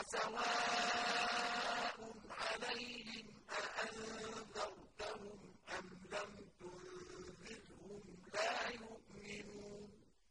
وسواء